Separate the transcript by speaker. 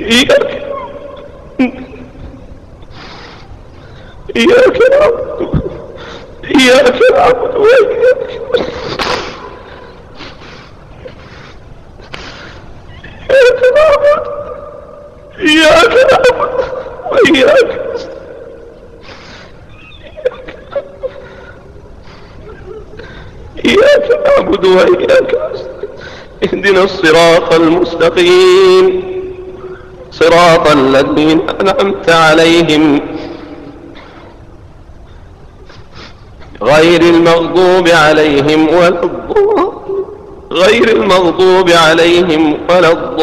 Speaker 1: إياك إياك نعبد إياك نعبد وإياك إياك نعبد إياك نعبد وإياك إياك نعبد وإياك اهدنا الصراط المستقيم. صراط الذين أنعمت عليهم غير المغضوب عليهم ولا غير المغضوب عليهم ولا الضالين.